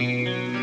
裏